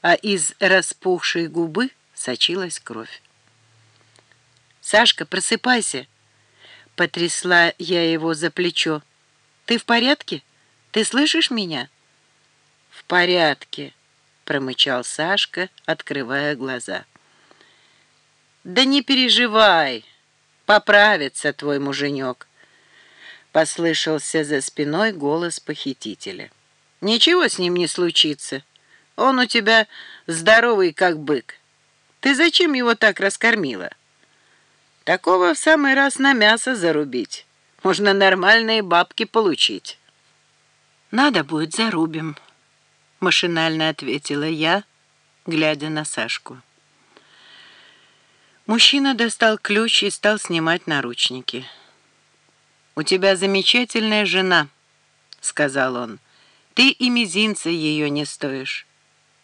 а из распухшей губы сочилась кровь. «Сашка, просыпайся!» Потрясла я его за плечо. «Ты в порядке? Ты слышишь меня?» «В порядке», — промычал Сашка, открывая глаза. «Да не переживай, поправится твой муженек», — послышался за спиной голос похитителя. «Ничего с ним не случится. Он у тебя здоровый, как бык. Ты зачем его так раскормила?» Такого в самый раз на мясо зарубить. Можно нормальные бабки получить. «Надо будет, зарубим», — машинально ответила я, глядя на Сашку. Мужчина достал ключ и стал снимать наручники. «У тебя замечательная жена», — сказал он. «Ты и мизинца ее не стоишь.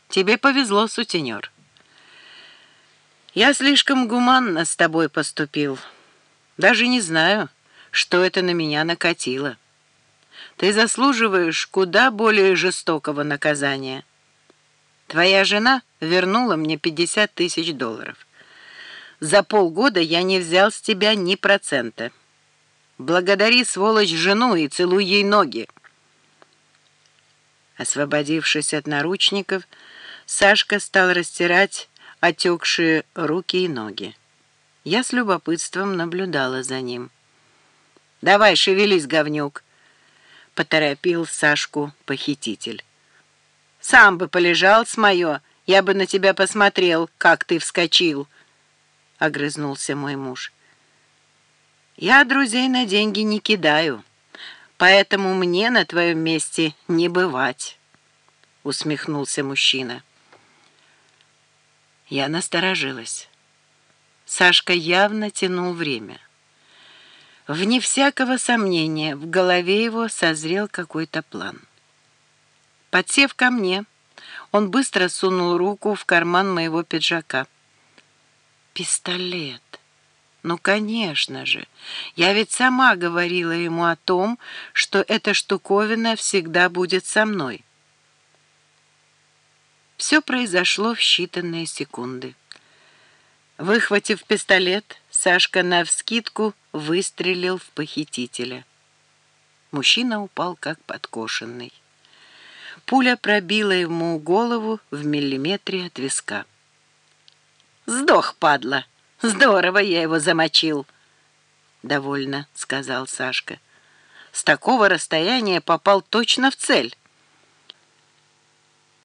Тебе повезло, сутенер». Я слишком гуманно с тобой поступил. Даже не знаю, что это на меня накатило. Ты заслуживаешь куда более жестокого наказания. Твоя жена вернула мне 50 тысяч долларов. За полгода я не взял с тебя ни процента. Благодари, сволочь, жену и целуй ей ноги. Освободившись от наручников, Сашка стал растирать отекшие руки и ноги. Я с любопытством наблюдала за ним. «Давай, шевелись, говнюк!» — поторопил Сашку похититель. «Сам бы полежал с моё, я бы на тебя посмотрел, как ты вскочил!» — огрызнулся мой муж. «Я друзей на деньги не кидаю, поэтому мне на твоем месте не бывать», — усмехнулся мужчина. Я насторожилась. Сашка явно тянул время. Вне всякого сомнения, в голове его созрел какой-то план. Подсев ко мне, он быстро сунул руку в карман моего пиджака. «Пистолет! Ну, конечно же! Я ведь сама говорила ему о том, что эта штуковина всегда будет со мной». Все произошло в считанные секунды. Выхватив пистолет, Сашка навскидку выстрелил в похитителя. Мужчина упал как подкошенный. Пуля пробила ему голову в миллиметре от виска. «Сдох, падла! Здорово я его замочил!» «Довольно», — сказал Сашка. «С такого расстояния попал точно в цель».